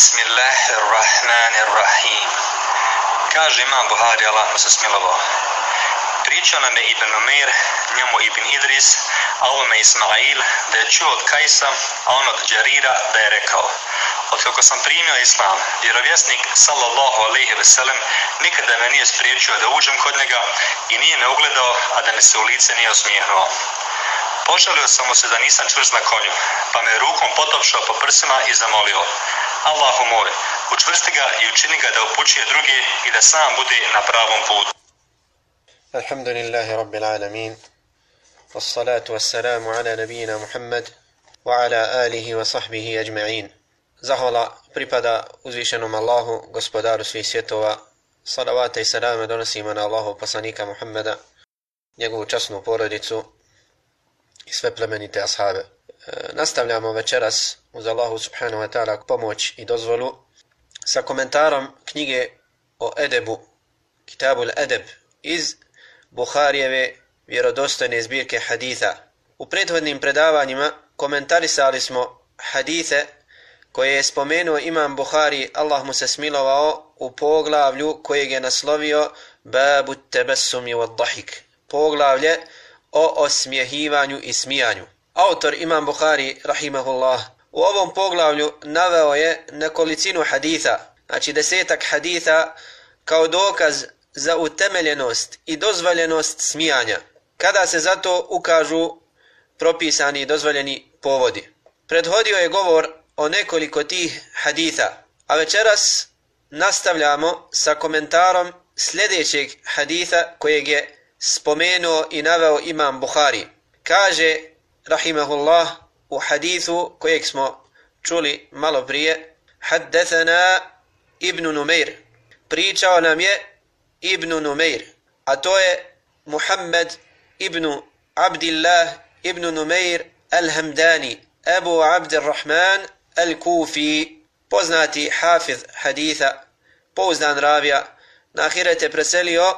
Bismillahirrahmanirrahim. Kaže imam Buhari, Allah mu se smilovo. Pričao nam je Ibn Umair, njemu Ibn Idris, a ovome Ismail, da je čuo od Kajsa, a on od Džarira, da je rekao. Od kako sam primio islam, vjerovjesnik sallallahu alaihi ve sellem nikada me nije spriječio da uđem kod njega i nije me ugledao, a da mi se u lice nije osmijehnuo. Požalio sam mu se da nisam čvrst na konju, pa me rukom potopšao po prsima i zamolio. Allahu moj, učvrsti ga i učini ga da upućuje drugi i da sam bude na pravom putu. Alhamdulillahi Rabbil Alamin. Wassalatu wassalamu ala nabijina Muhammad wa ala alihi wa sahbihi ajma'in. Zahvala pripada uzvišenom Allahu, gospodaru svih svjetova. salavate i salame donosimo na Allahu poslanika Muhammeda, njegovu časnu porodicu i sve plemenite ashabe. E, nastavljamo večeras uz Allahu subhanahu wa ta'ala pomoć i dozvolu sa komentarom knjige o Edebu, Kitabul Edeb iz Buharijeve vjerodostojne zbirke haditha. U prethodnim predavanjima komentarisali smo hadithe koje je spomenuo imam Buhari, Allah mu se smilovao u poglavlju kojeg je naslovio Babu tebessumi wa dahik. Poglavlje o osmjehivanju i smijanju. Autor Imam Bukhari, rahimahullah, u ovom poglavlju naveo je nekolicinu haditha, znači desetak haditha, kao dokaz za utemeljenost i dozvoljenost smijanja, kada se zato ukažu propisani i dozvoljeni povodi. Predhodio je govor o nekoliko tih haditha, a večeras nastavljamo sa komentarom sljedećeg haditha kojeg je spomenuo i naveo imam Bukhari. Kaže, rahimahullah, u hadithu kojeg smo čuli malo prije, haddethana Ibn Numeir. Pričao nam je Ibn Numeir, a to je Muhammed ibn Abdillah ibn Numeir al-Hamdani, Abu Abdirrahman al-Kufi, poznati hafiz haditha, pouzdan ravija, na ahirete preselio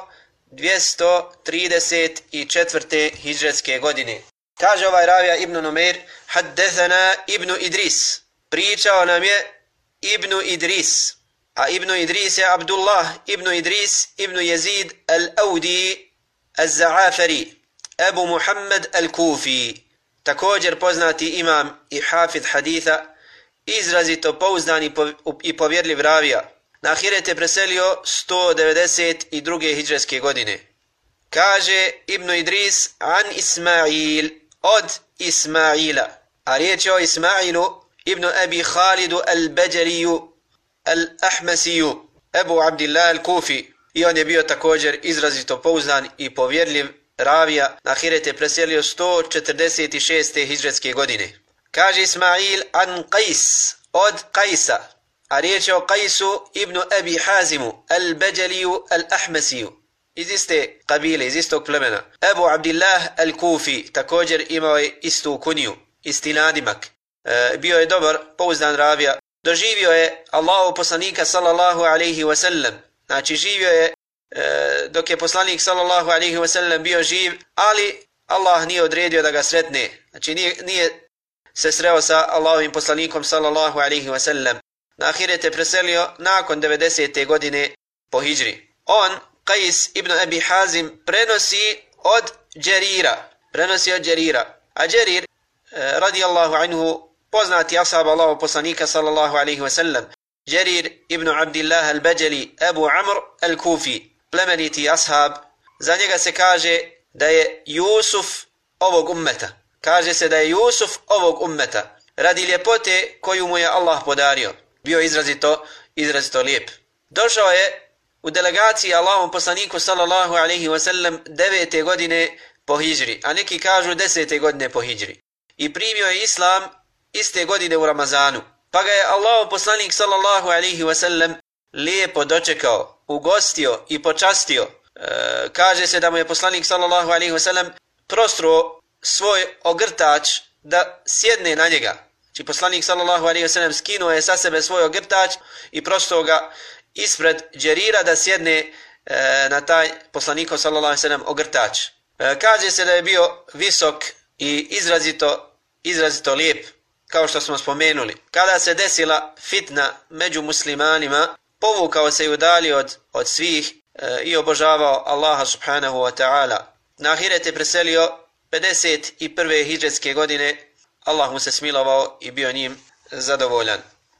234. hijđarske godine. Kaže ovaj ravija Ibn Numeir, haddethana Ibn Idris. Pričao nam je Ibn Idris. A Ibn Idris je Abdullah Ibn Idris Ibn Jezid al-Audi al-Za'afari. Ebu Muhammed al-Kufi. Također poznati imam i hafid haditha, izrazito pouzdan i povjerljiv ravija na Ahiret je preselio 192. hijđarske godine. Kaže Ibn Idris an Ismail od Ismaila. A riječ je o Ismailu Ibn Abi Khalidu al-Bajriju al-Ahmasiju Ebu Abdillah al-Kufi. I on je bio također izrazito pouznan i povjerljiv ravija. Na Hiret je preselio 146. hijđarske godine. Kaže Ismail an Qais od Qaisa a riječ je o Qajsu ibn Abi Hazimu, al-Bajaliju, al-Ahmasiju, iz iste kabile, iz istog plemena. Abu Abdillah al-Kufi, također imao je istu kuniju, isti nadimak. E, bio je dobar, pouzdan ravija. Doživio je Allahu poslanika sallallahu alaihi wa sallam. Znači živio je e, dok je poslanik sallallahu alaihi wa sallam bio živ, ali Allah nije odredio da ga sretne. Znači nije, nije se sreo sa Allahovim poslanikom sallallahu alaihi wa sallam na Ahiret je preselio nakon 90. godine po hijri. On, Qais ibn Abi Hazim, prenosi od Džerira. Prenosi od Džerira. A Džerir, eh, radijallahu anhu, poznati ashab Allahu poslanika sallallahu alaihi wasallam. sallam, ibn Abdillah al-Bajali, Abu Amr al-Kufi, plemeniti ashab, za njega se kaže da je Jusuf ovog ummeta. Kaže se da je Jusuf ovog ummeta, radi ljepote koju mu je Allah podario bio izrazito, izrazito lijep. Došao je u delegaciji Allahom poslaniku sallallahu alaihi wa sallam devete godine po hijri, a neki kažu desete godine po hijri. I primio je islam iste godine u Ramazanu. Pa ga je Allahom poslanik sallallahu alaihi wa sallam lijepo dočekao, ugostio i počastio. E, kaže se da mu je poslanik sallallahu alaihi wa sallam prostro svoj ogrtač da sjedne na njega. Či poslanik sallallahu alaihi sellem skinuo je sa sebe svoj ogrtač i prosto ga ispred džerira da sjedne e, na taj poslanikov sallallahu alejhi ve sellem ogrtač. E, kaže se da je bio visok i izrazito, izrazito lijep. kao što smo spomenuli. Kada se desila fitna među muslimanima, povukao se i udalio od, od svih e, i obožavao Allaha subhanahu wa ta'ala. Na ahiret je preselio 51. hijđetske godine, Allah mu se smilovao i bio njim zadovoljan.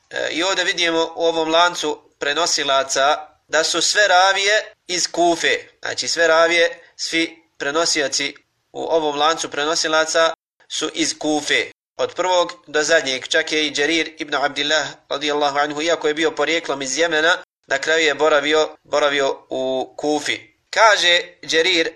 E, I ovdje vidimo u ovom lancu prenosilaca da su sve ravije iz Kufe. Znači sve ravije, svi prenosioci u ovom lancu prenosilaca su iz Kufe. Od prvog do zadnjeg, čak je i Đerir ibn Abdillah radijallahu anhu, iako je bio porijeklom iz Jemena, na kraju je boravio, boravio u Kufi. Kaže Đerir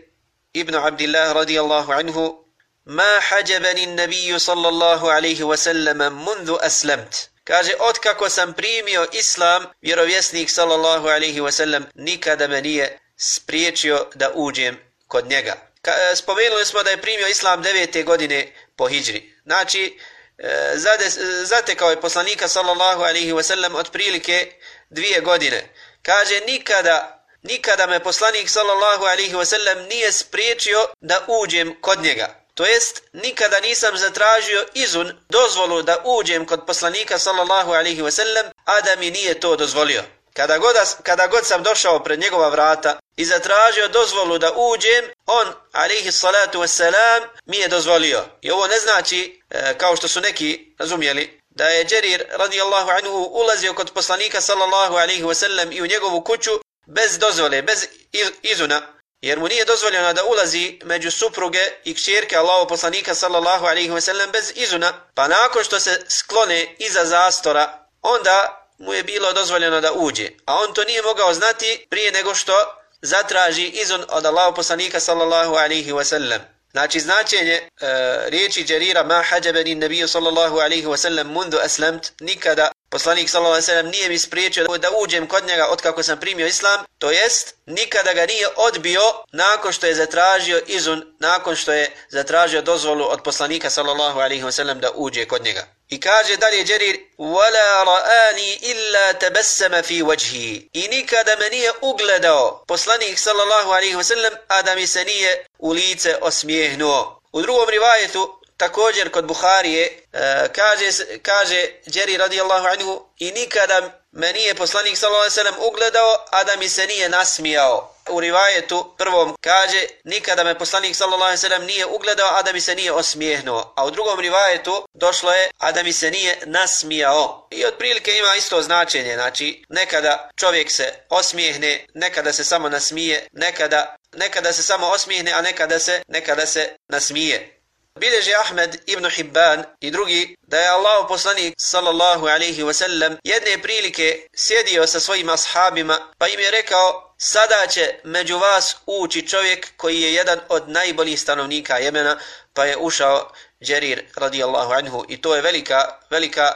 ibn Abdillah radijallahu anhu, Ma hađabani nabiju sallallahu alaihi wasallam mundu aslamt. Kaže, otkako sam primio islam, vjerovjesnik sallallahu alaihi wasallam nikada me nije spriječio da uđem kod njega. Ka, e, spomenuli smo da je primio islam devete godine po hijri. Znači, e, zade, e, zatekao je poslanika sallallahu alaihi wasallam otprilike dvije godine. Kaže, nikada, nikada me poslanik sallallahu alaihi wasallam nije spriječio da uđem kod njega. To jest, nikada nisam zatražio izun dozvolu da uđem kod poslanika sallallahu alaihi ve sellem, a da mi nije to dozvolio. Kada god, kada god sam došao pred njegova vrata i zatražio dozvolu da uđem, on, alihi salatu wasalam, mi je dozvolio. I ovo ne znači, e, kao što su neki razumjeli, da je Đerir radijallahu anhu ulazio kod poslanika sallallahu alihi wasallam i u njegovu kuću bez dozvole, bez izuna, jer mu nije dozvoljeno da ulazi među supruge i kćerke Allahu poslanika sallallahu alaihi wa sallam bez izuna, pa nakon što se sklone iza zastora, onda mu je bilo dozvoljeno da uđe. A on to nije mogao znati prije nego što zatraži izun od Allahu poslanika sallallahu alaihi wa sallam. Znači značenje e, riječi Đerira ma hađabeni nabiju sallallahu alaihi wa sallam mundu aslamt nikada Poslanik sallallahu alejhi ve sellem nije mi spriječio da uđem kod njega od kako sam primio islam, to jest nikada ga nije odbio nakon što je zatražio izun, nakon što je zatražio dozvolu od poslanika sallallahu alejhi ve sellem da uđe kod njega. I kaže dalje Đerir, وَلَا رَآنِي إِلَّا تَبَسَّمَ فِي وَجْهِ I nikada me nije ugledao poslanik sallallahu alejhi ve sellem, a da mi se nije u lice osmijehnuo. U drugom rivajetu također kod Buharije e, kaže, kaže Đeri radijallahu anhu i nikada me nije poslanik sallallahu alaihi sallam ugledao, a da mi se nije nasmijao. U rivajetu prvom kaže nikada me poslanik sallallahu alaihi sallam nije ugledao, a da mi se nije osmijehnuo. A u drugom rivajetu došlo je, a da mi se nije nasmijao. I otprilike ima isto značenje, znači nekada čovjek se osmijehne, nekada se samo nasmije, nekada, nekada se samo osmijehne, a nekada se, nekada se nasmije. Bileže Ahmed ibn Hibban i drugi da je Allah poslanik sallallahu alaihi wasallam jedne prilike sjedio sa svojim ashabima pa im je rekao sada će među vas ući čovjek koji je jedan od najboljih stanovnika Jemena pa je ušao Džerir radijallahu anhu i to je velika, velika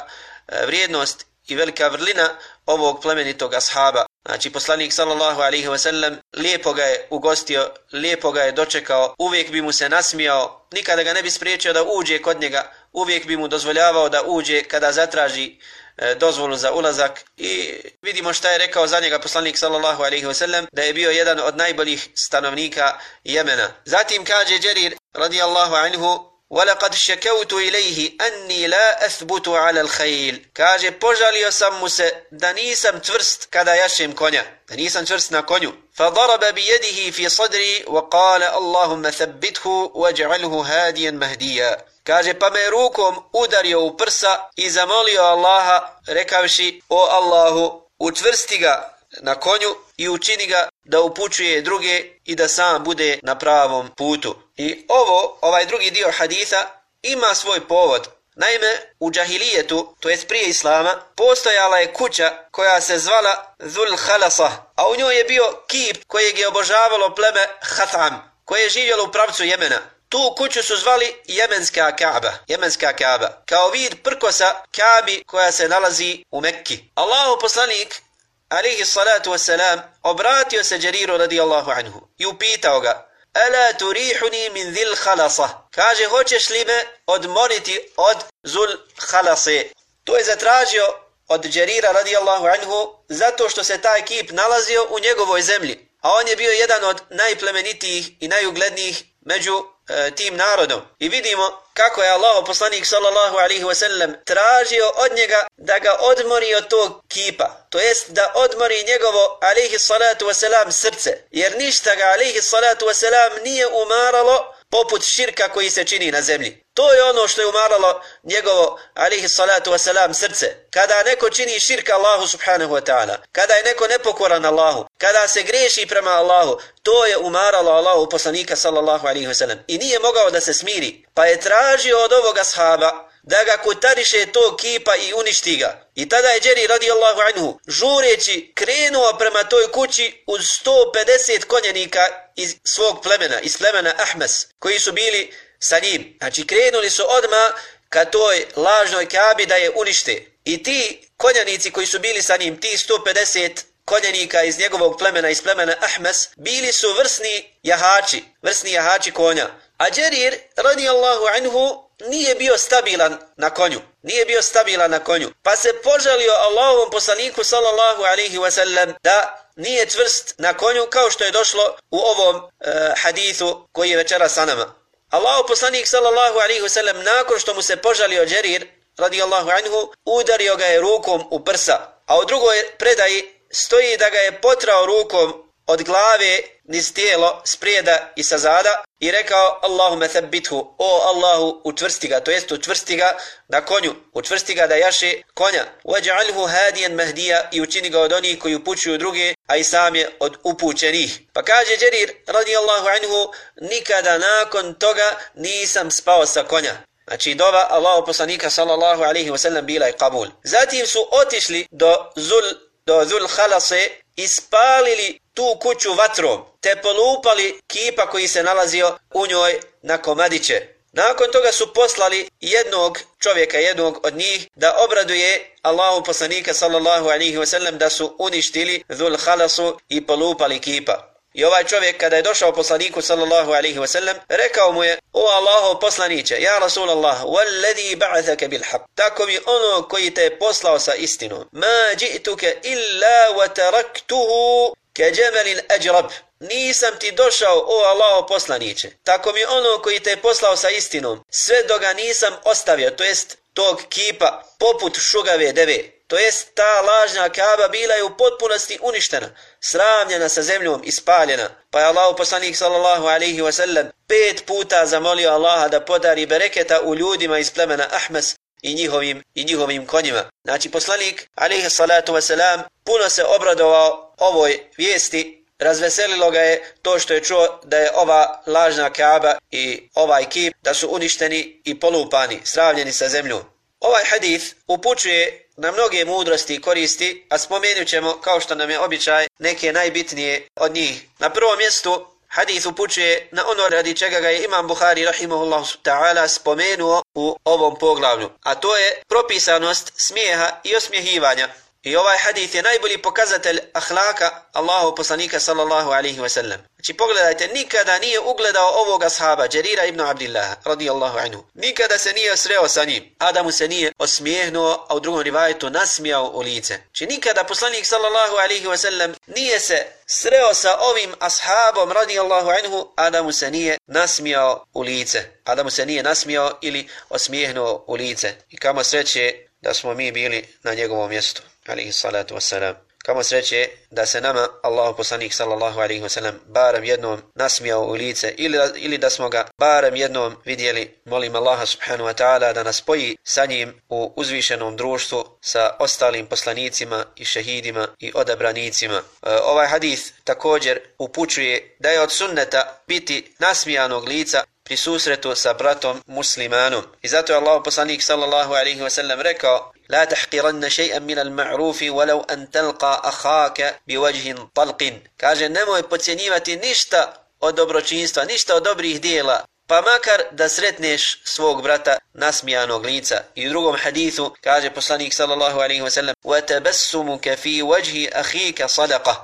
e, vrijednost i velika vrlina ovog plemenitog ashaba. Znači, poslanik sallallahu alaihi ve sellem lijepo ga je ugostio, lijepo ga je dočekao, uvijek bi mu se nasmijao, nikada ga ne bi spriječio da uđe kod njega, uvijek bi mu dozvoljavao da uđe kada zatraži e, dozvolu za ulazak i vidimo šta je rekao za njega poslanik sallallahu alaihi ve sellem da je bio jedan od najboljih stanovnika Jemena. Zatim kaže Đerir radijallahu anhu ولقد شكوت إليه أني لا أثبت على الخيل kaže požalio sam mu se da nisam čvrst kada jašem konja da nisam čvrst na konju فضرب بيده في صدري وقال اللهم ثبته واجعله هاديا مهديا kaže pa me rukom udario u prsa i zamolio Allaha rekavši o Allahu učvrsti ga na konju i učini ga da upućuje druge i da sam bude na pravom putu. I ovo, ovaj drugi dio haditha, ima svoj povod. Naime, u džahilijetu, to jest prije Islama, postojala je kuća koja se zvala Zul Halasa, a u njoj je bio kip kojeg je obožavalo pleme Hatam, koje je živjelo u pravcu Jemena. Tu kuću su zvali Jemenska Kaaba, Jemenska Kaaba, kao vid prkosa Kaabi koja se nalazi u Mekki. Allahu poslanik alihi salatu wasalam, obratio se Đeriru radijallahu anhu i upitao ga, Ala turihuni min zil khalasa. Kaže, hoćeš li me odmoriti od zul khalase? To je zatražio od Đerira radijallahu anhu zato što se taj kip nalazio u njegovoj zemlji. A on je bio jedan od najplemenitijih i najuglednijih među e, tim narodom i vidimo kako je Allah poslanik sallallahu alaihi wasallam tražio od njega da ga odmori od tog kipa to jest da odmori njegovo alaihi salatu wasalam srce jer ništa ga alaihi salatu wasalam nije umaralo poput širka koji se čini na zemlji. To je ono što je umaralo njegovo, alihi salatu wasalam, srce. Kada neko čini širka Allahu subhanahu wa ta'ala, kada je neko nepokoran Allahu, kada se greši prema Allahu, to je umaralo Allahu poslanika sallallahu alihi wasalam. I nije mogao da se smiri, pa je tražio od ovoga sahaba, da ga kutariše to kipa i uništi ga. I tada je Džeri radijallahu anhu žureći krenuo prema toj kući uz 150 konjenika iz svog plemena, iz plemena Ahmes, koji su bili sa njim. Znači krenuli su odma ka toj lažnoj kabi da je unište. I ti konjanici koji su bili sa njim, ti 150 konjanika iz njegovog plemena, iz plemena Ahmes, bili su vrsni jahači, vrsni jahači konja. A Džerir radijallahu anhu nije bio stabilan na konju. Nije bio stabilan na konju. Pa se požalio Allahovom poslaniku sallallahu alaihi wasallam da nije čvrst na konju kao što je došlo u ovom e, hadithu koji je večera sa nama. Allah poslanik sallallahu alaihi wasallam nakon što mu se požalio Džerir radijallahu anhu udario ga je rukom u prsa. A u drugoj predaji stoji da ga je potrao rukom od glave niz tijelo sprijeda i sa zada i rekao Allahume thabbithu o Allahu učvrsti ga to jest učvrsti ga na konju učvrsti ga da jaše konja. Waj'alhu hadiyan mahdija i učini ga od onih koji upućuju druge a i sam je od upućenih. Pa kaže Đerir radijallahu anhu nikada nakon toga nisam spao sa konja. Znači dova Allahu poslanika sallallahu alaihi wasallam bila je kabul. Zatim su otišli do Zul, do Zul Khalase ispalili tu kuću vatrom, te polupali kipa koji se nalazio u njoj na komadiće. Nakon toga su poslali jednog čovjeka, jednog od njih, da obraduje Allahu poslanika sallallahu alihi wasallam da su uništili dhul halasu i polupali kipa. I ovaj čovjek kada je došao poslaniku sallallahu alaihi wa sallam, rekao mu je, o Allaho poslaniće, ja Rasulallah, walladhi ba'athaka bil haq, tako mi ono koji te je poslao sa istinom, ma ji'tuke illa wa taraktuhu Keđemelin eđrab, ajrab. Nisam ti došao, o Allaho poslaniće, tako mi ono koji te je poslao sa istinom, sve do ga nisam ostavio, to jest tog kipa, poput šugave deve, to jest ta lažna kaba bila je u potpunosti uništena, sravnjena sa zemljom i spaljena. Pa je Allah poslanik sallallahu alaihi wasallam pet puta zamolio Allaha da podari bereketa u ljudima iz plemena Ahmes i njihovim, i njihovim konjima. Znači poslanik alaihi salatu wasalam puno se obradovao ovoj vijesti Razveselilo ga je to što je čuo da je ova lažna kaba i ovaj kip da su uništeni i polupani, sravljeni sa zemljom. Ovaj hadith upućuje na mnoge mudrosti i koristi, a spomenut ćemo, kao što nam je običaj, neke najbitnije od njih. Na prvom mjestu, hadith upućuje na ono radi čega ga je Imam Buhari rahimahullahu ta'ala spomenuo u ovom poglavlju, a to je propisanost smijeha i osmjehivanja. I ovaj hadith je najbolji pokazatelj ahlaka Allahu poslanika sallallahu alaihi wa sallam. Znači pogledajte, nikada nije ugledao ovoga sahaba, Đerira ibn Abdillah, radijallahu anhu. Nikada se nije sreo sa njim, a da mu se nije osmijehnuo, a u drugom rivajetu nasmijao u lice. Znači nikada poslanik sallallahu alaihi wa sallam nije se sreo sa ovim ashabom, radijallahu anhu, a da mu se nije nasmijao u lice. A da mu se nije nasmijao ili osmijehnuo u lice. I kamo sreće da smo mi bili na njegovom mjestu alaihi salatu wasalam. Kamo sreće da se nama Allahu poslanik sallallahu alaihi wasalam barem jednom nasmijao u lice ili, ili da smo ga barem jednom vidjeli. Molim Allaha subhanahu wa ta'ala da nas spoji sa njim u uzvišenom društvu sa ostalim poslanicima i šehidima i odabranicima. E, ovaj hadith također upućuje da je od sunneta biti nasmijanog lica pri susretu sa bratom muslimanom. I zato je Allah poslanik sallallahu alaihi wasallam rekao لا تحقرن شيئا من المعروف ولو أن تلقى أخاك بوجه طلق kaže nemoj podcjenjivati ništa od dobročinstva, ništa od dobrih dijela, pa makar da sretneš svog brata nasmijanog lica. I u drugom hadithu kaže poslanik sallallahu alaihi wasallam وَتَبَسُّمُكَ فِي وَجْهِ أَخِيكَ صَدَقَ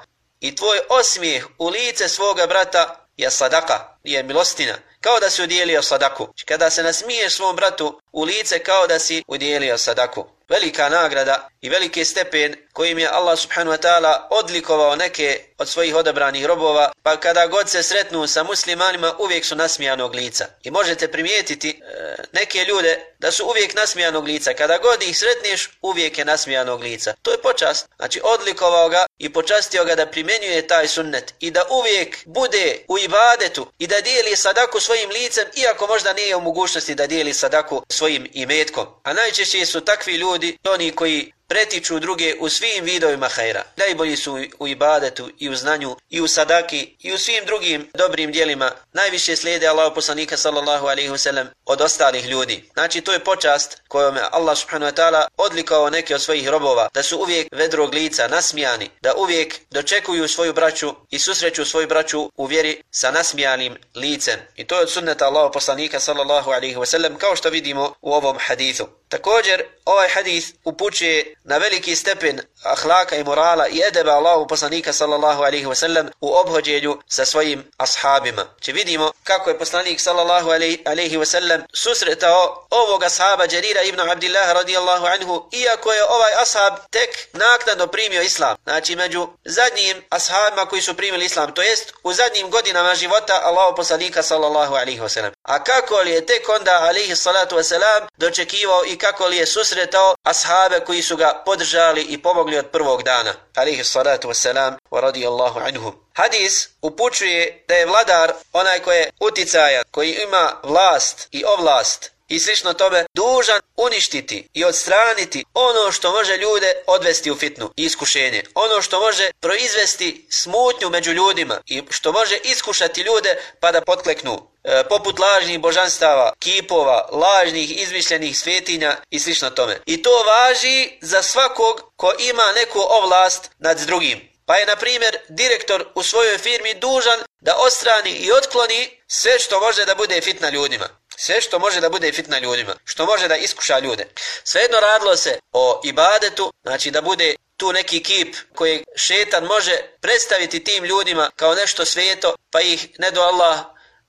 I tvoj osmijeh u lice svoga brata je sadaka, je milostina, kao da si udjelio sadaku. Kada se nasmiješ svom bratu u lice kao da si udjelio sadaku. velika nagrada i veliki stepen kojim je Allah subhanahu wa ta'ala odlikovao neke od svojih odabranih robova, pa kada god se sretnu sa muslimanima uvijek su nasmijanog lica. I možete primijetiti e, neke ljude da su uvijek nasmijanog lica. Kada god ih sretneš, uvijek je nasmijanog lica. To je počast. Znači odlikovao ga i počastio ga da primjenjuje taj sunnet i da uvijek bude u ibadetu i da dijeli sadaku svojim licem, iako možda nije u mogućnosti da dijeli sadaku svojim imetkom. A najčešće su takvi ljudi, oni koji pretiču druge u svim vidovima hajra. Najbolji su u ibadetu i u znanju i u sadaki i u svim drugim dobrim dijelima. Najviše slijede Allah poslanika sallallahu alaihi wasallam od ostalih ljudi. Znači to je počast kojom je Allah subhanahu wa ta'ala odlikao neke od svojih robova da su uvijek vedrog lica nasmijani, da uvijek dočekuju svoju braću i susreću svoju braću u vjeri sa nasmijanim licem. I to je od sunneta Allah poslanika sallallahu alaihi wasallam kao što vidimo u ovom hadithu. Također, ovaj hadith upućuje na veliki stepen ahlaka i morala i edeba Allahu poslanika sallallahu alaihi wasallam u obhođenju sa svojim ashabima. Če vidimo kako je poslanik sallallahu alaihi wasallam susretao ovog ashaba Jarira ibn Abdillaha radijallahu anhu, iako je ovaj ashab tek naknadno primio islam. Znači, među zadnjim ashabima koji su primili islam, to jest u zadnjim godinama života Allahu poslanika sallallahu alaihi wasallam. A kako li je tek onda alaihi salatu wasallam dočekivao i kako li je susretao ashabe koji su ga podržali i pomogli od prvog dana. Alihi salatu wasalam wa radijallahu anhum. Hadis upućuje da je vladar onaj koji je uticajan, koji ima vlast i ovlast i slično tome, dužan uništiti i odstraniti ono što može ljude odvesti u fitnu i iskušenje. Ono što može proizvesti smutnju među ljudima i što može iskušati ljude pa da potkleknu e, poput lažnih božanstava, kipova, lažnih izmišljenih svetinja i slično tome. I to važi za svakog ko ima neku ovlast nad drugim. Pa je, na primjer, direktor u svojoj firmi dužan da ostrani i otkloni sve što može da bude fitna ljudima. Sve što može da bude fitna ljudima. Što može da iskuša ljude. Svejedno radilo se o ibadetu, znači da bude tu neki kip koji šetan može predstaviti tim ljudima kao nešto sveto, pa ih ne do Allah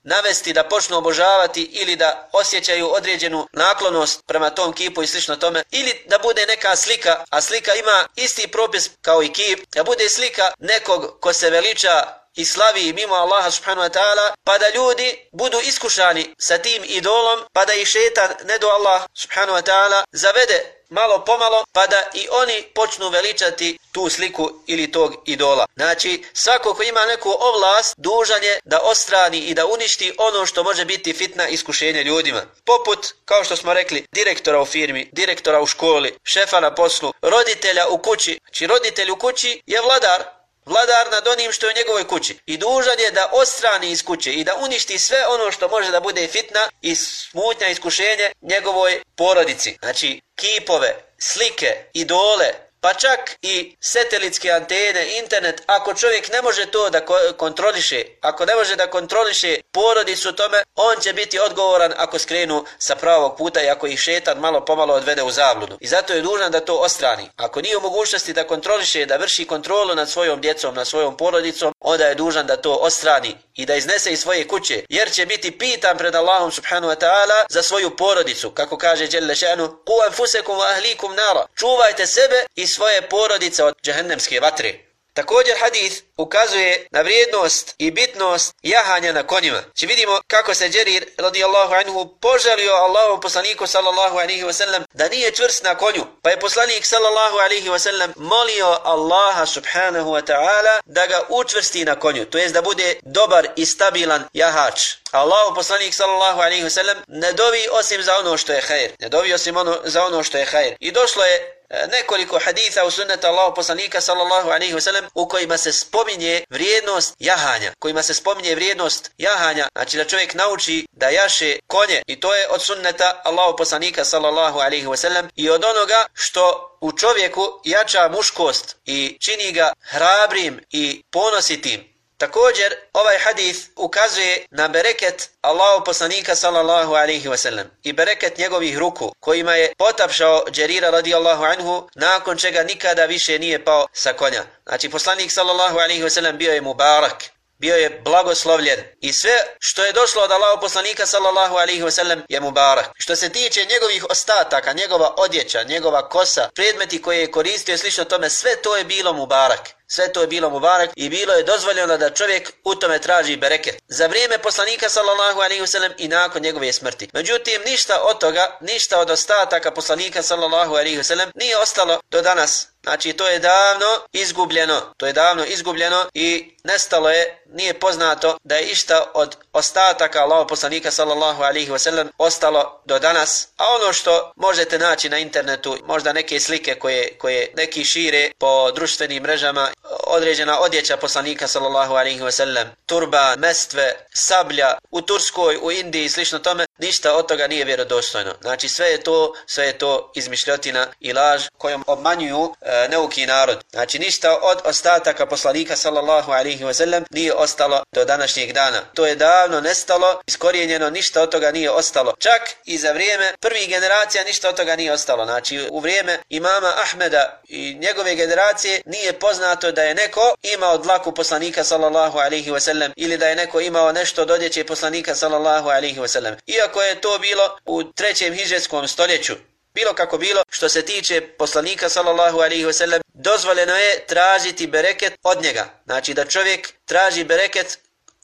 navesti da počnu obožavati ili da osjećaju određenu naklonost prema tom kipu i slično tome, ili da bude neka slika, a slika ima isti propis kao i kip, da bude slika nekog ko se veliča i slavi mimo Allaha subhanahu wa ta'ala, pa da ljudi budu iskušani sa tim idolom, pa da ih šetan, ne do Allah subhanahu wa ta'ala, zavede malo pomalo, pa da i oni počnu veličati tu sliku ili tog idola. Znači, svako ko ima neku ovlast, dužan je da ostrani i da uništi ono što može biti fitna iskušenje ljudima. Poput, kao što smo rekli, direktora u firmi, direktora u školi, šefa na poslu, roditelja u kući. Znači, roditelj u kući je vladar, vladar nad onim što je u njegovoj kući. I dužan je da ostrani iz kuće i da uništi sve ono što može da bude fitna i smutnja iskušenje njegovoj porodici. Znači, kipove, slike, idole, pa čak i satelitske antene, internet, ako čovjek ne može to da kontroliše, ako ne može da kontroliše porodicu tome, on će biti odgovoran ako skrenu sa pravog puta i ako ih šetan malo pomalo odvede u zabludu. I zato je dužan da to ostrani. Ako nije u mogućnosti da kontroliše, da vrši kontrolu nad svojom djecom, nad svojom porodicom, onda je dužan da to ostrani i da iznese iz svoje kuće, jer će biti pitan pred Allahom subhanahu wa ta'ala za svoju porodicu, kako kaže Đelle še'nu, ku anfusekum wa ahlikum nara, čuvajte sebe i svoje porodice od džehennemske vatre. Također hadith ukazuje na vrijednost i bitnost jahanja na konjima. Či vidimo kako se Džerir radijallahu anhu požalio Allahu poslaniku sallallahu alaihi wasallam da nije čvrst na konju. Pa je poslanik sallallahu alaihi wasallam molio Allaha subhanahu wa ta'ala da ga učvrsti na konju. To jest da bude dobar i stabilan jahač. Allahu poslanik sallallahu alaihi wasallam ne dovi osim za ono što je hajr. Ne dovi osim ono, za ono što je hajr. I došlo je E, nekoliko haditha u sunnetu Allahu poslanika sallallahu alejhi ve sellem u kojima se spominje vrijednost jahanja, kojima se spominje vrijednost jahanja, znači da čovjek nauči da jaše konje i to je od sunneta Allahu poslanika sallallahu alejhi ve sellem i od onoga što u čovjeku jača muškost i čini ga hrabrim i ponositim. Također, ovaj hadith ukazuje na bereket Allahu poslanika sallallahu alaihi wasallam i bereket njegovih ruku kojima je potapšao Džerira radijallahu anhu nakon čega nikada više nije pao sa konja. Znači, poslanik sallallahu alaihi wasallam bio je mubarak, bio je blagoslovljen i sve što je došlo od Allahu poslanika sallallahu alaihi wasallam je mubarak. Što se tiče njegovih ostataka, njegova odjeća, njegova kosa, predmeti koje je koristio i slično tome, sve to je bilo mubarak. Sve to je bilo mubarak i bilo je dozvoljeno da čovjek u tome traži bereket. Za vrijeme poslanika sallallahu alaihi wasallam i nakon njegove smrti. Međutim, ništa od toga, ništa od ostataka poslanika sallallahu alaihi wasallam nije ostalo do danas. Znači, to je davno izgubljeno. To je davno izgubljeno i nestalo je, nije poznato da je išta od ostataka Allahov poslanika sallallahu alaihi wasallam ostalo do danas. A ono što možete naći na internetu, možda neke slike koje, koje neki šire po društvenim mrežama, određena odjeća poslanika sallallahu alaihi wasallam, turba, mestve, sablja u Turskoj, u Indiji i slično tome, ništa od toga nije vjerodostojno. Znači sve je to, sve je to izmišljotina i laž kojom obmanjuju e, neuki narod. Znači ništa od ostataka poslanika sallallahu alaihi wasallam nije ostalo do današnjeg dana. To je davno nestalo, iskorijenjeno, ništa od toga nije ostalo. Čak i za vrijeme prvih generacija ništa od toga nije ostalo. Znači u vrijeme imama Ahmeda i njegove generacije nije poznato da je neko imao dlaku poslanika sallallahu alaihi wasallam ili da je neko imao nešto od odjeće poslanika sallallahu alaihi wasallam. Iako je to bilo u trećem hiđetskom stoljeću, bilo kako bilo, što se tiče poslanika sallallahu alaihi wasallam, dozvoljeno je tražiti bereket od njega. Znači da čovjek traži bereket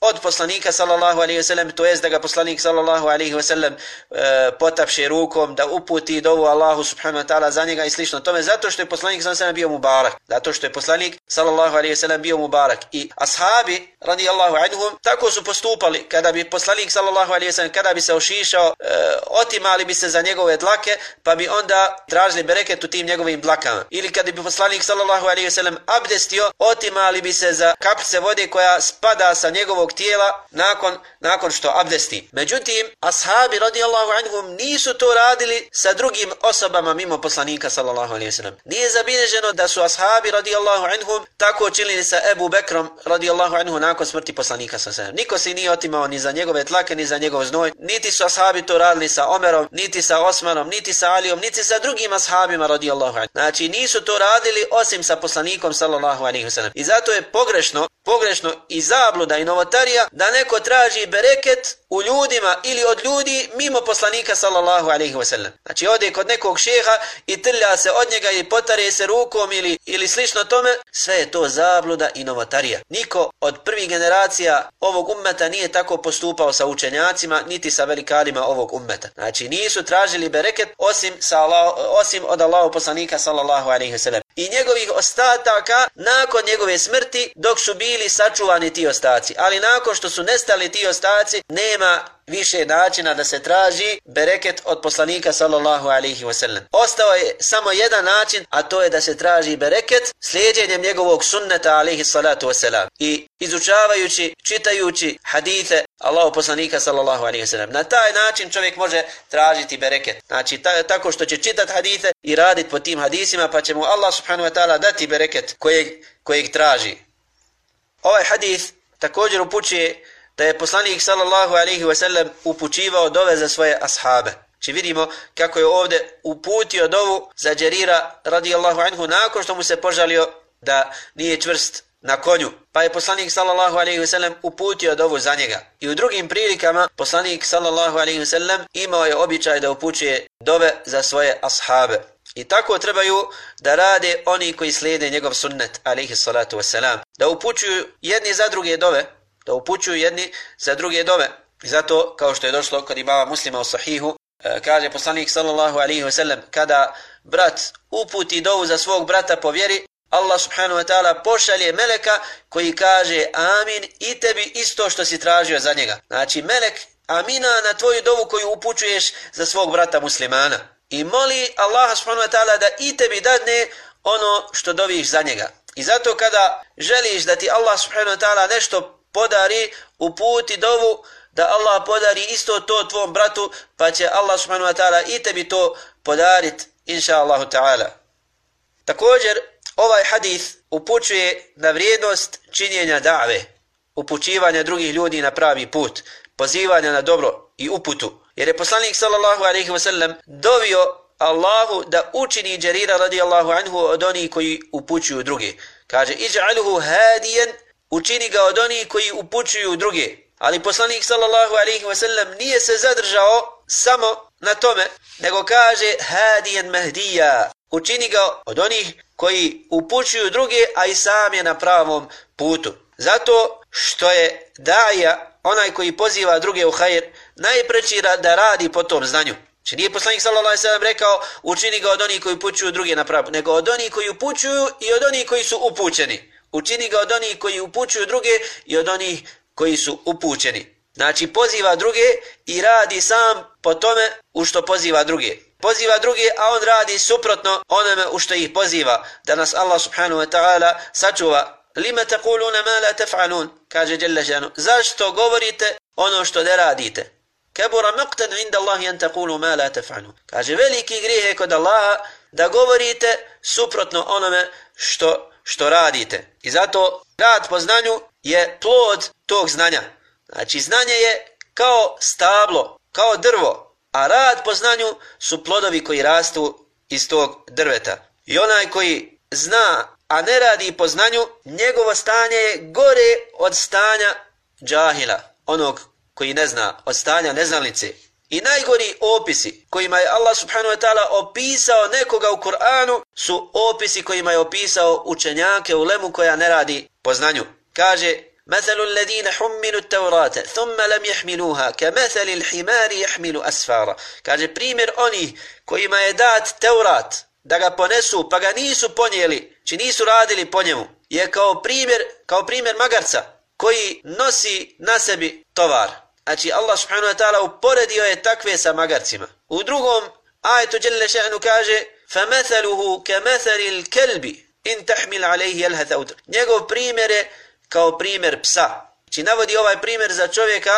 od poslanika sallallahu alejhi ve sellem to jest da ga poslanik sallallahu alejhi ve sellem e, potapše rukom da uputi dovu Allahu subhanahu wa taala za njega i slično tome zato što je poslanik sallallahu alejhi ve bio mubarak. Zato što je poslanik sallallahu alejhi ve sellem bio mubarak. I ashabi radijallahu anhum tako su postupali. Kada bi poslanik sallallahu alejhi ve sellem kada bi se ošišao e, otimali bi se za njegove dlake pa bi onda tražili bereket u tim njegovim dlakama. Ili kada bi poslanik sallallahu alejhi ve sellem abdestio otimali bi se za kapljice vode koja spada sa njegovog tijela nakon, nakon što abdesti. Međutim, ashabi radijallahu anhum nisu to radili sa drugim osobama mimo poslanika sallallahu alaihi wasallam. Nije zabilježeno da su ashabi radijallahu anhum tako činili sa Ebu Bekrom radijallahu anhu nakon smrti poslanika sallallahu alaihi wasallam. Niko se nije otimao ni za njegove tlake, ni za njegov znoj. Niti su ashabi to radili sa Omerom, niti sa Osmanom, niti sa Alijom, niti sa drugim ashabima radijallahu anhu. Znači nisu to radili osim sa poslanikom sallallahu alaihi wasallam. I zato je pogrešno, pogrešno i zabluda i novotarija da neko traži bereket u ljudima ili od ljudi mimo poslanika sallallahu alaihi wasallam. Znači ode kod nekog šeha i trlja se od njega i potare se rukom ili, ili slično tome, sve je to zabluda i novotarija. Niko od prvih generacija ovog ummeta nije tako postupao sa učenjacima niti sa velikanima ovog ummeta. Znači nisu tražili bereket osim, sa Allah, osim od Allahu poslanika sallallahu alaihi wasallam. I njegovih ostataka nakon njegove smrti dok su bili sačuvani ti ostaci. Ali nakon što su nestali ti ostaci, ne nema više načina da se traži bereket od poslanika sallallahu alaihi wasallam. Ostao je samo jedan način, a to je da se traži bereket slijedjenjem njegovog sunneta alaihi salatu wasallam. I izučavajući, čitajući hadite Allahu poslanika sallallahu alaihi wasallam. Na taj način čovjek može tražiti bereket. Znači ta, tako što će čitati hadite i raditi po tim hadisima pa će mu Allah subhanahu wa ta'ala dati bereket kojeg, kojeg traži. Ovaj hadis također upućuje da je poslanik sallallahu alaihi wasallam upućivao dove za svoje ashabe. Či vidimo kako je ovdje uputio dovu za Đerira radijallahu anhu nakon što mu se požalio da nije čvrst na konju. Pa je poslanik sallallahu alaihi wasallam uputio dovu za njega. I u drugim prilikama poslanik sallallahu alaihi wasallam imao je običaj da upućuje dove za svoje ashabe. I tako trebaju da rade oni koji slijede njegov sunnet alaihi salatu wasalam. Da upućuju jedni za druge dove, da upućuju jedni za druge dove. I zato, kao što je došlo kod imama muslima u sahihu, e, kaže poslanik sallallahu alaihi wa sallam, kada brat uputi dovu za svog brata po vjeri, Allah subhanahu wa ta'ala pošalje meleka koji kaže amin i tebi isto što si tražio za njega. Znači melek amina na tvoju dovu koju upućuješ za svog brata muslimana. I moli Allah subhanahu wa ta'ala da i tebi dadne ono što doviš za njega. I zato kada želiš da ti Allah subhanahu wa ta'ala nešto podari uputi dovu da Allah podari isto to tvom bratu pa će Allah subhanahu wa ta'ala i tebi to podarit inša Allahu ta'ala. Također ovaj hadith upućuje na vrijednost činjenja dave, upućivanja drugih ljudi na pravi put, pozivanja na dobro i uputu. Jer je poslanik sallallahu alaihi wa sallam dovio Allahu da učini Đerira radijallahu anhu od onih koji upućuju drugi. Kaže, iđaluhu hadijen učini ga od onih koji upućuju druge. Ali poslanik sallallahu alaihi wasallam nije se zadržao samo na tome, nego kaže hadijen mahdija, učini ga od onih koji upućuju druge, a i sam je na pravom putu. Zato što je daja, onaj koji poziva druge u hajr, najpreći da radi po tom znanju. Znači nije poslanik sallallahu alejhi ve sellem rekao učini ga od onih koji upućuju druge na pravu, nego od onih koji upućuju i od onih koji su upućeni. Učini ga od onih koji upućuju druge i od onih koji su upućeni. Znači poziva druge i radi sam po tome u što poziva druge. Poziva druge, a on radi suprotno onome u što ih poziva. Da nas Allah subhanahu wa ta'ala sačuva. Lima taquluna ma la taf'alun, kaže Đelle Zašto govorite ono što ne radite? Kebura maqtan inda Allahi an taqulu ma la tef'alun. Kaže veliki grijeh je kod Allaha da govorite suprotno onome što što radite. I zato rad po znanju je plod tog znanja. Znači znanje je kao stablo, kao drvo, a rad po znanju su plodovi koji rastu iz tog drveta. I onaj koji zna, a ne radi po znanju, njegovo stanje je gore od stanja džahila, onog koji ne zna od stanja neznalice. I najgori opisi kojima je Allah subhanahu wa ta'ala opisao nekoga u Kur'anu su opisi kojima je opisao učenjake u lemu koja ne radi po znanju. Kaže, مثل الذين حملوا التوراة ثم لم يحملوها كمثل الحمار يحمل أسفارا kaže primjer oni kojima je dat Teurat da ga ponesu pa ga nisu ponijeli či nisu radili po njemu je kao primjer kao primjer magarca koji nosi na sebi tovar Znači Allah subhanahu wa ta'ala uporedio je takve sa magarcima. U drugom ajetu Jelle še'nu kaže فَمَثَلُهُ كَمَثَلِ الْكَلْبِ إِنْ تَحْمِلْ عَلَيْهِ يَلْهَ ثَوْتَ Njegov primjer je kao primjer psa. Znači navodi ovaj primjer za čovjeka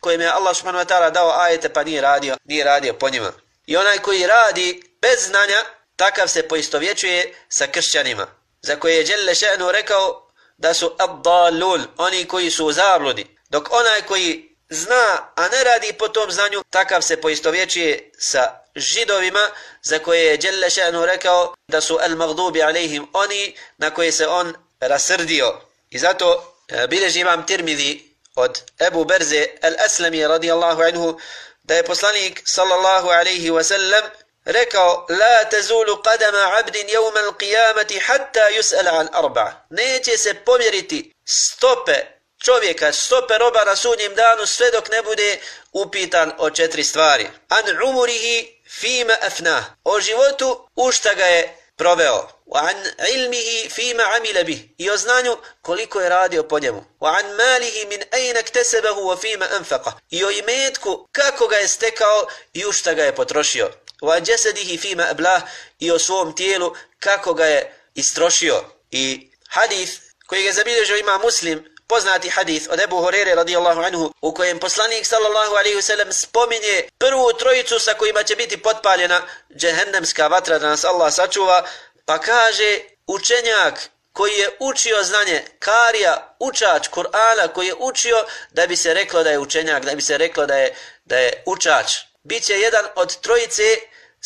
kojem je Allah subhanahu wa ta'ala dao ajete pa nije radio, nije radio po njima. I onaj koji radi bez znanja, takav se poistovjećuje sa kršćanima. Za koje je Jelle še'nu rekao da su abdalul, oni koji su u zabludi. Dok onaj koji zna, a ne radi po tom znanju, takav se poistovjećuje sa židovima za koje je Đelešanu rekao da su al-magdubi alejhim oni na koje se on rasrdio. I zato e, bileži imam tirmidhi od Ebu Berze al-Aslami radijallahu anhu da je poslanik sallallahu alaihi wasallam rekao la tazulu qadama abdin yawm al-qiyamati hatta yus'al an arba. Neće se pomjeriti stope čovjeka stope roba na sudnjem danu sve dok ne bude upitan o četiri stvari. An umurihi fima afna. O životu u šta ga je proveo. Wa an ilmihi fima amila bih. I o znanju koliko je radio po njemu. Wa an malihi min ajna ktesebahu wa fima anfaqa. I o imetku kako ga je stekao i u šta ga je potrošio. Wa jesedihi fima ablah. I o svom tijelu kako ga je istrošio. I hadith koji ga zabilježio ima muslim poznati hadis od Ebu Horeire radijallahu anhu u kojem poslanik sallallahu alaihi wasallam spominje prvu trojicu sa kojima će biti potpaljena džehendemska vatra da nas Allah sačuva pa kaže učenjak koji je učio znanje karija, učač Kur'ana koji je učio da bi se reklo da je učenjak, da bi se reklo da je, da je učač. Biće jedan od trojice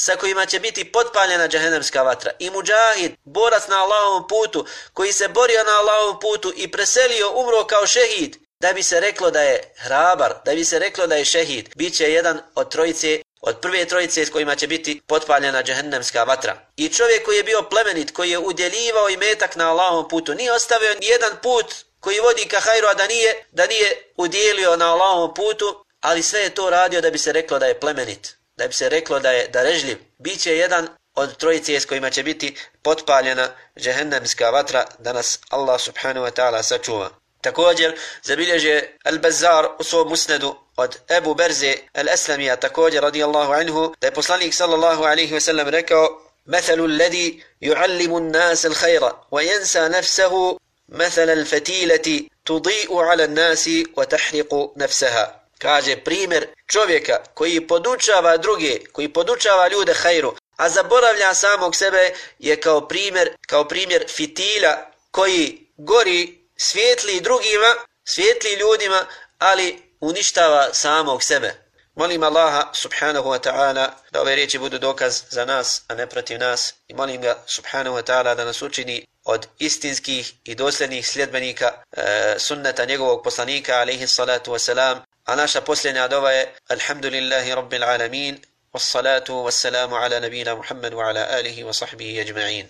sa kojima će biti potpaljena džahennemska vatra. I muđahid, borac na Allahovom putu, koji se borio na Allahovom putu i preselio, umro kao šehid, da bi se reklo da je hrabar, da bi se reklo da je šehid, bit će jedan od trojice, od prve trojice s kojima će biti potpaljena džahennemska vatra. I čovjek koji je bio plemenit, koji je udjeljivao i metak na Allahovom putu, nije ostavio ni jedan put koji vodi ka hajru, a da nije, da nije udjelio na Allahovom putu, ali sve je to radio da bi se reklo da je plemenit da bi se reklo da je da režljiv, bit će jedan od trojice s kojima će biti potpaljena džehennemska vatra da nas Allah subhanahu wa ta'ala sačuva. Također zabilježe Al-Bazar u svom musnedu od Ebu Berze Al-Aslamija također radijallahu anhu da je poslanik sallallahu alaihi wa sallam rekao مثل الذي يعلم الناس الخير وينسى نفسه مثل الفتيلة تضيء على الناس وتحرق نفسها Kaže primjer čovjeka koji podučava druge, koji podučava ljude hajru, a zaboravlja samog sebe je kao primjer, kao primjer fitilja koji gori svijetli drugima, svijetli ljudima, ali uništava samog sebe. Molim Allaha subhanahu wa ta'ala da ove riječi budu dokaz za nas, a ne protiv nas. I molim ga subhanahu wa ta'ala da nas učini od istinskih i dosljednih sljedbenika e, sunneta njegovog poslanika alaihi salatu wasalam, a naša posljednja dova je Alhamdulillahi Rabbil Alamin, wassalatu wassalamu ala nabina Muhammad wa ala alihi wa sahbihi ajma'in.